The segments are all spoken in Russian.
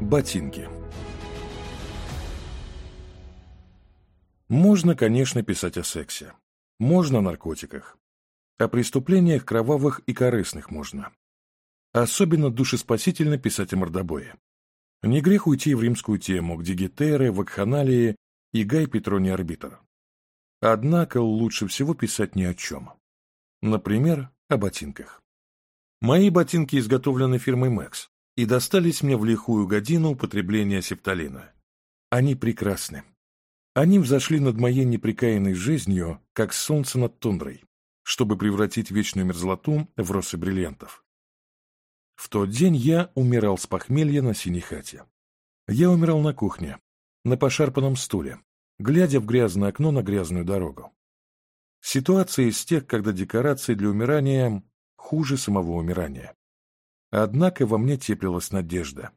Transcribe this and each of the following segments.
Ботинки. Можно, конечно, писать о сексе. Можно о наркотиках. О преступлениях кровавых и корыстных можно. Особенно душеспасительно писать о мордобое. Не грех уйти в римскую тему, где гетеры, вакханалии и Гай Петроний арбитр. Однако лучше всего писать ни о чем. Например, о ботинках. Мои ботинки изготовлены фирмой Max и достались мне в лихую годину употребления септалина. Они прекрасны. Они взошли над моей непрекаянной жизнью, как солнце над тундрой, чтобы превратить вечную мерзлоту в росы бриллиантов. В тот день я умирал с похмелья на синей хате. Я умирал на кухне, на пошарпанном стуле, глядя в грязное окно на грязную дорогу. Ситуация из тех, когда декорации для умирания хуже самого умирания. Однако во мне теплилась надежда.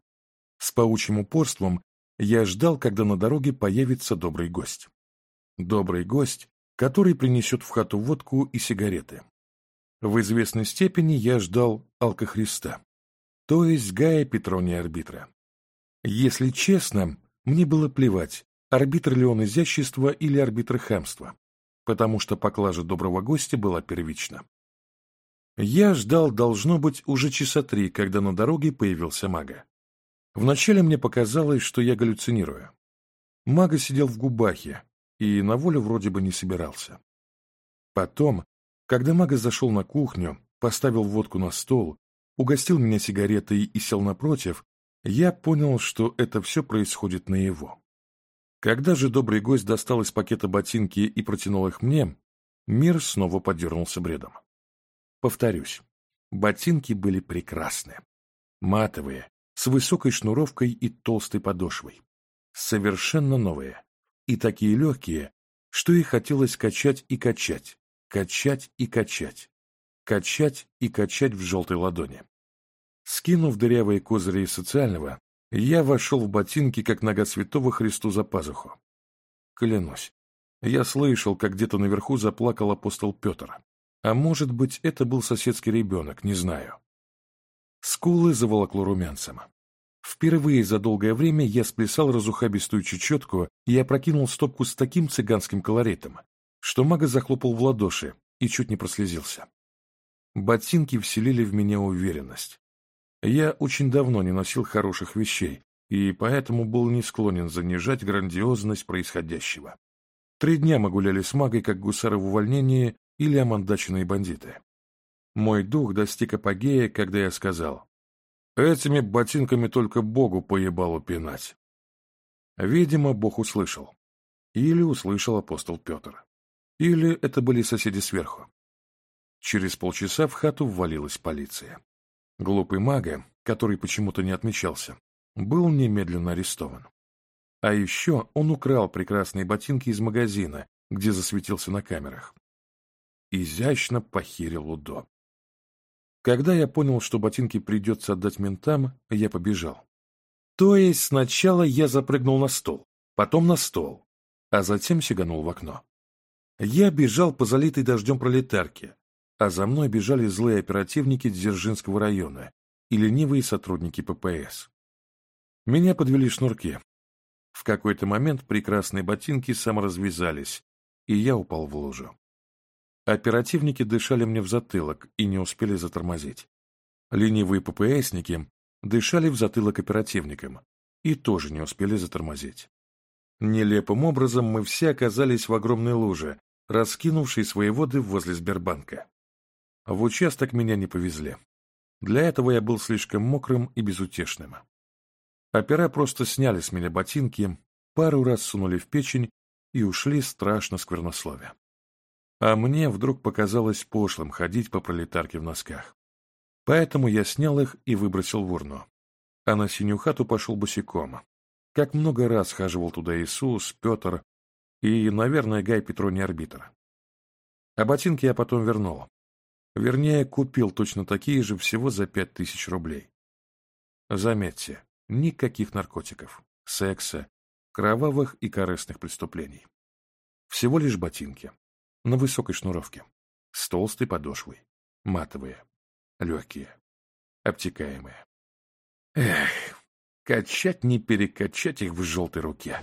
С паучьим упорством я ждал, когда на дороге появится добрый гость. Добрый гость, который принесет в хату водку и сигареты. В известной степени я ждал алкохриста, то есть Гая Петрония Арбитра. Если честно, мне было плевать, арбитр ли он изящества или арбитр хамства, потому что поклажа доброго гостя была первична. Я ждал, должно быть, уже часа три, когда на дороге появился мага. Вначале мне показалось, что я галлюцинирую. Мага сидел в губахе и на волю вроде бы не собирался. Потом, когда мага зашел на кухню, поставил водку на стол, угостил меня сигаретой и сел напротив, я понял, что это все происходит на его. Когда же добрый гость достал из пакета ботинки и протянул их мне, мир снова подернулся бредом. Повторюсь, ботинки были прекрасны. Матовые, с высокой шнуровкой и толстой подошвой. Совершенно новые. И такие легкие, что и хотелось качать и качать, качать и качать, качать и качать в желтой ладони. Скинув дырявые козыри социального, я вошел в ботинки, как нога святого Христу за пазуху. Клянусь, я слышал, как где-то наверху заплакал апостол Петр. А может быть, это был соседский ребенок, не знаю. Скулы заволокло румянцем. Впервые за долгое время я сплясал разухабистую чечетку и опрокинул стопку с таким цыганским колоритом, что мага захлопал в ладоши и чуть не прослезился. Ботинки вселили в меня уверенность. Я очень давно не носил хороших вещей, и поэтому был не склонен занижать грандиозность происходящего. Три дня мы гуляли с магой, как гусары в увольнении, или амандачные бандиты. Мой дух достиг апогея, когда я сказал, «Этими ботинками только Богу поебало пинать». Видимо, Бог услышал. Или услышал апостол Петр. Или это были соседи сверху. Через полчаса в хату ввалилась полиция. Глупый мага, который почему-то не отмечался, был немедленно арестован. А еще он украл прекрасные ботинки из магазина, где засветился на камерах изящно похирил Удо. Когда я понял, что ботинки придется отдать ментам, я побежал. То есть сначала я запрыгнул на стол, потом на стол, а затем сиганул в окно. Я бежал по залитой дождем пролетарке, а за мной бежали злые оперативники Дзержинского района и ленивые сотрудники ППС. Меня подвели шнурки. В какой-то момент прекрасные ботинки саморазвязались, и я упал в лужу. Оперативники дышали мне в затылок и не успели затормозить. Ленивые ППСники дышали в затылок оперативникам и тоже не успели затормозить. Нелепым образом мы все оказались в огромной луже, раскинувшей свои воды возле Сбербанка. В участок меня не повезли. Для этого я был слишком мокрым и безутешным. Опера просто сняли с меня ботинки, пару раз сунули в печень и ушли страшно сквернословя а мне вдруг показалось пошлым ходить по пролетарке в носках. Поэтому я снял их и выбросил в урну. А на синюю хату пошел босиком. Как много раз хаживал туда Иисус, Петр и, наверное, Гай Петрони Арбитр. А ботинки я потом вернул. Вернее, купил точно такие же всего за пять тысяч рублей. Заметьте, никаких наркотиков, секса, кровавых и корыстных преступлений. Всего лишь ботинки на высокой шнуровке, с толстой подошвой, матовые, легкие, обтекаемые. Эх, качать не перекачать их в желтой руке.